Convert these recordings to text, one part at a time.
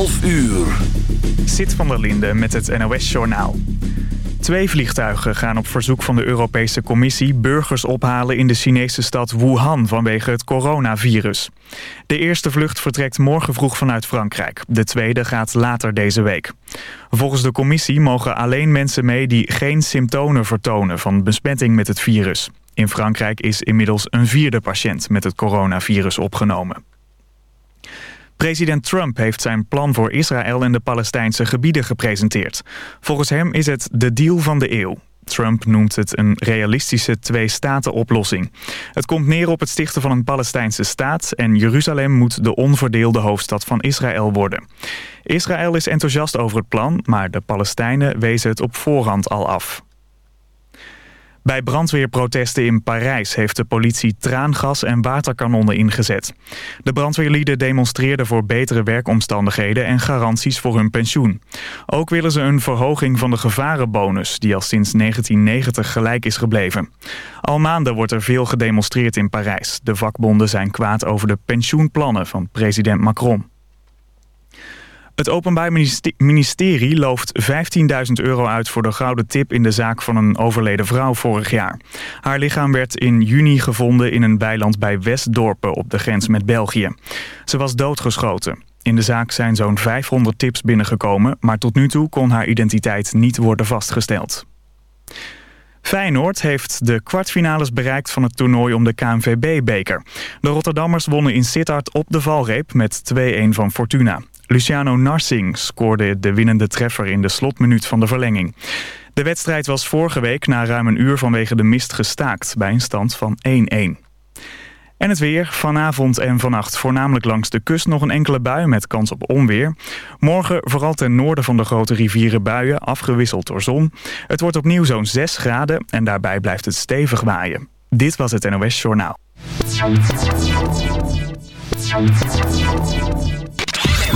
12 uur. Zit van der Linde met het NOS-journaal. Twee vliegtuigen gaan op verzoek van de Europese Commissie burgers ophalen in de Chinese stad Wuhan vanwege het coronavirus. De eerste vlucht vertrekt morgen vroeg vanuit Frankrijk. De tweede gaat later deze week. Volgens de commissie mogen alleen mensen mee die geen symptomen vertonen van besmetting met het virus. In Frankrijk is inmiddels een vierde patiënt met het coronavirus opgenomen. President Trump heeft zijn plan voor Israël en de Palestijnse gebieden gepresenteerd. Volgens hem is het de deal van de eeuw. Trump noemt het een realistische twee-staten-oplossing. Het komt neer op het stichten van een Palestijnse staat... en Jeruzalem moet de onverdeelde hoofdstad van Israël worden. Israël is enthousiast over het plan, maar de Palestijnen wezen het op voorhand al af. Bij brandweerprotesten in Parijs heeft de politie traangas en waterkanonnen ingezet. De brandweerlieden demonstreerden voor betere werkomstandigheden en garanties voor hun pensioen. Ook willen ze een verhoging van de gevarenbonus, die al sinds 1990 gelijk is gebleven. Al maanden wordt er veel gedemonstreerd in Parijs. De vakbonden zijn kwaad over de pensioenplannen van president Macron. Het Openbaar Ministerie looft 15.000 euro uit voor de gouden tip in de zaak van een overleden vrouw vorig jaar. Haar lichaam werd in juni gevonden in een weiland bij Westdorpen op de grens met België. Ze was doodgeschoten. In de zaak zijn zo'n 500 tips binnengekomen, maar tot nu toe kon haar identiteit niet worden vastgesteld. Feyenoord heeft de kwartfinales bereikt van het toernooi om de KNVB-beker. De Rotterdammers wonnen in Sittard op de valreep met 2-1 van Fortuna. Luciano Narsing scoorde de winnende treffer in de slotminuut van de verlenging. De wedstrijd was vorige week na ruim een uur vanwege de mist gestaakt bij een stand van 1-1. En het weer. Vanavond en vannacht voornamelijk langs de kust nog een enkele bui met kans op onweer. Morgen vooral ten noorden van de grote rivieren buien, afgewisseld door zon. Het wordt opnieuw zo'n 6 graden en daarbij blijft het stevig waaien. Dit was het NOS Journaal.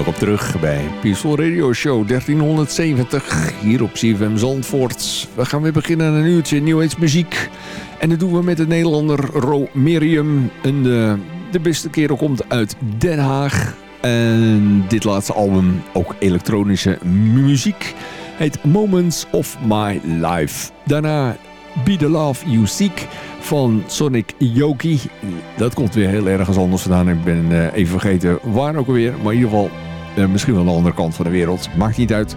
Welkom terug bij Peaceful Radio Show 1370 hier op CFM Zandvoort. We gaan weer beginnen aan een uurtje New Age muziek. En dat doen we met de Nederlander Ro Miriam. De, beste kerel komt uit Den Haag. En dit laatste album, ook elektronische muziek, heet Moments of My Life. Daarna Be The Love You Seek van Sonic Yoki. Dat komt weer heel ergens anders vandaan. Ik ben uh, even vergeten waar ook alweer. Maar in ieder geval uh, misschien wel de andere kant van de wereld. Maakt niet uit.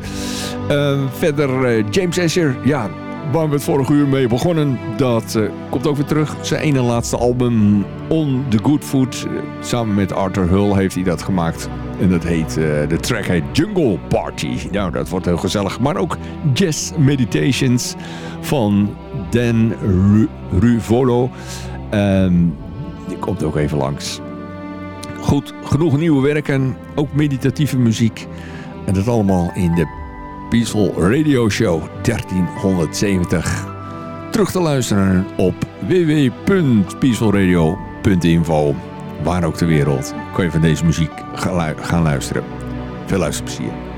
Uh, verder James Asher. Ja, waar we het vorige uur mee begonnen. Dat komt ook weer terug. Zijn ene laatste album On The Good Food. samen met Arthur Hull heeft hij dat gemaakt. En dat heet, de track heet Jungle Party. Nou, dat wordt heel gezellig. Maar ook Jazz Meditations van Dan Ru Ruvolo. Um, die komt ook even langs. Goed, genoeg nieuwe werken. Ook meditatieve muziek. En dat allemaal in de Peaceful Radio Show 1370. Terug te luisteren op www.peacefulradio.info. Waar ook ter wereld kan je van deze muziek gaan luisteren. Veel luisterplezier.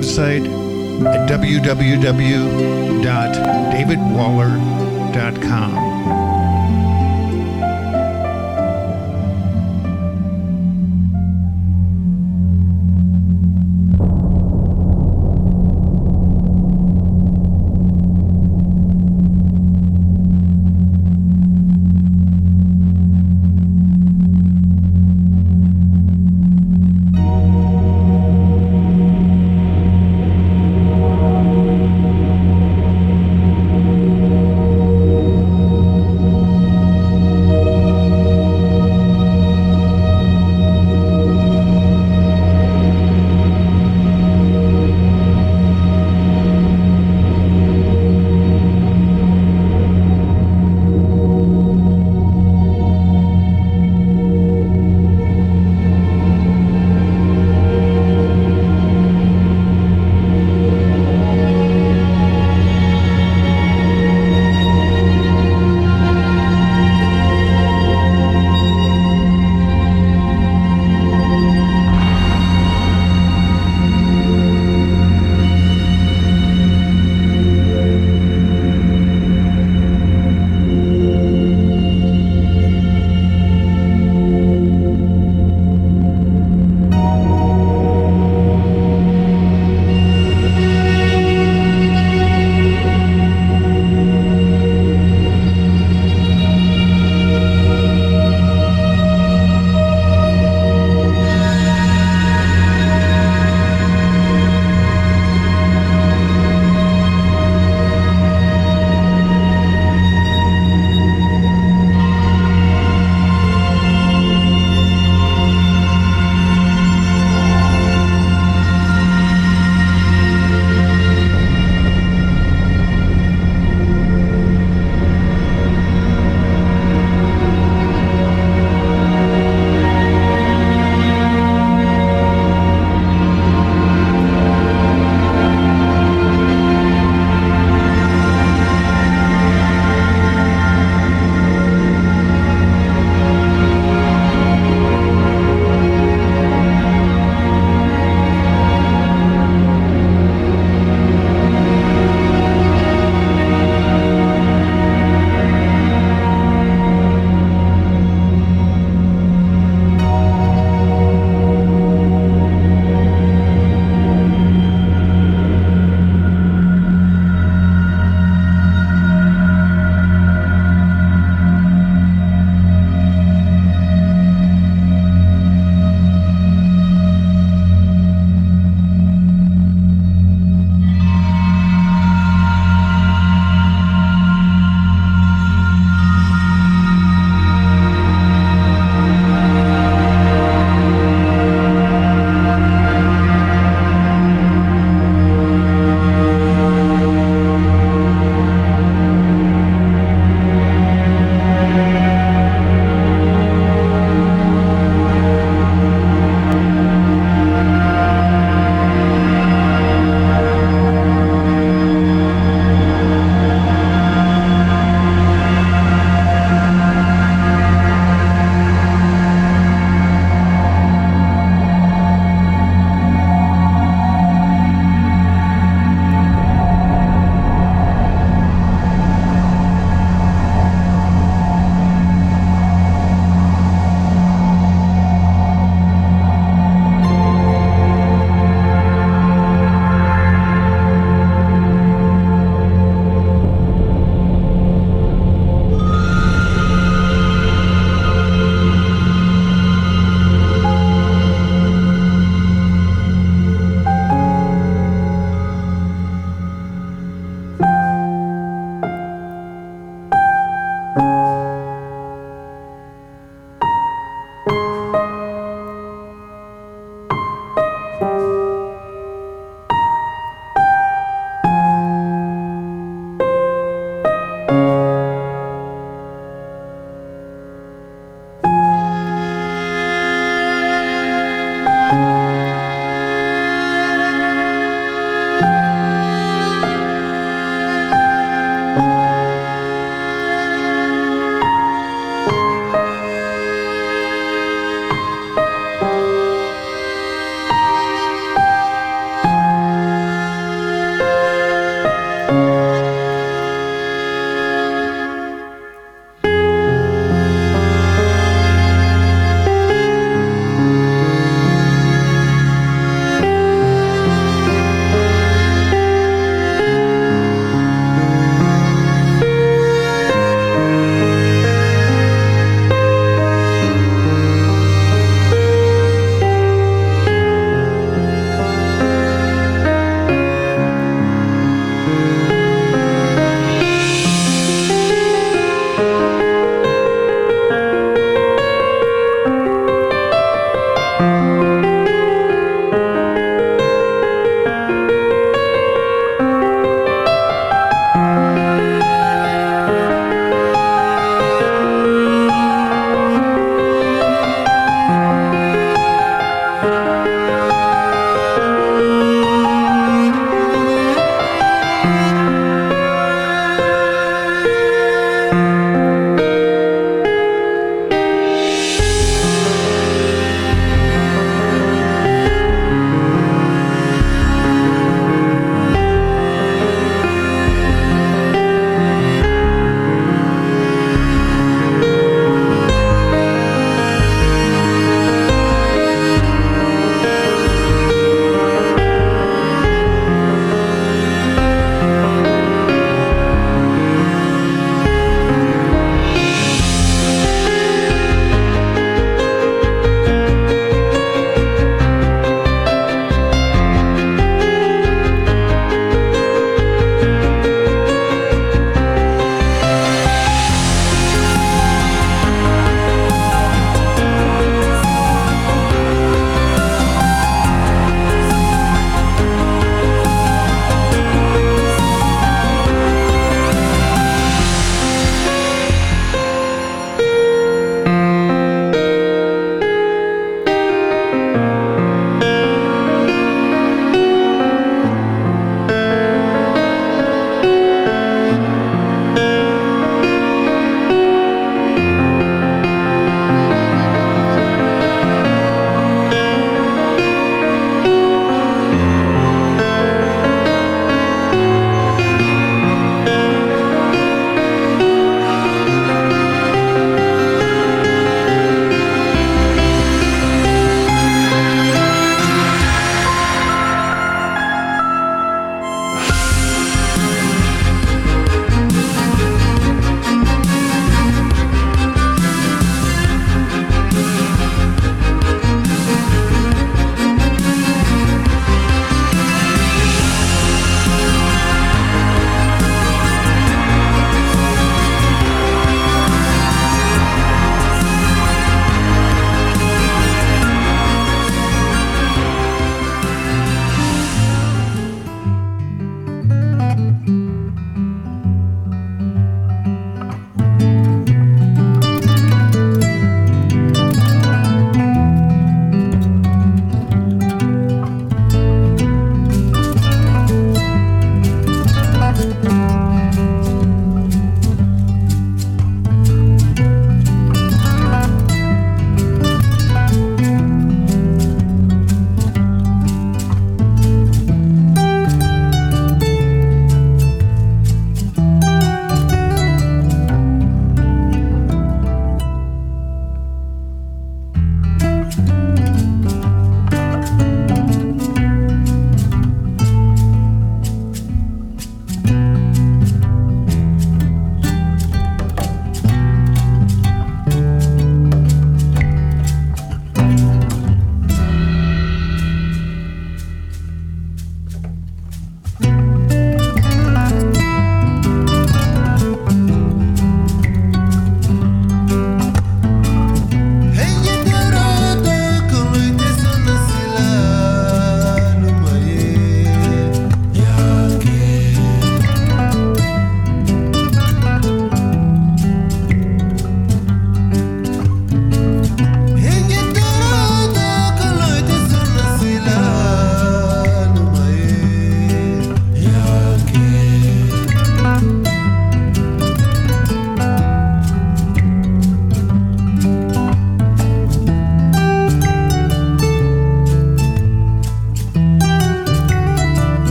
Website at www.davidwaller.com.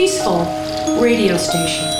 Peaceful Radio Station.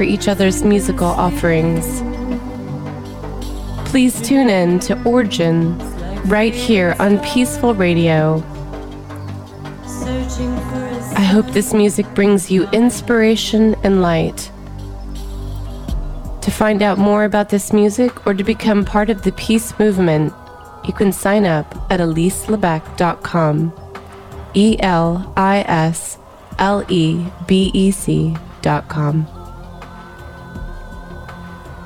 for each other's musical offerings. Please tune in to Origin right here on Peaceful Radio. I hope this music brings you inspiration and light. To find out more about this music or to become part of the peace movement, you can sign up at eliselebec.com. E L I S L E B E C.com.